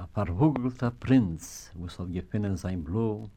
a verhugelter Prinz, wo es hat gefunden sein Blut,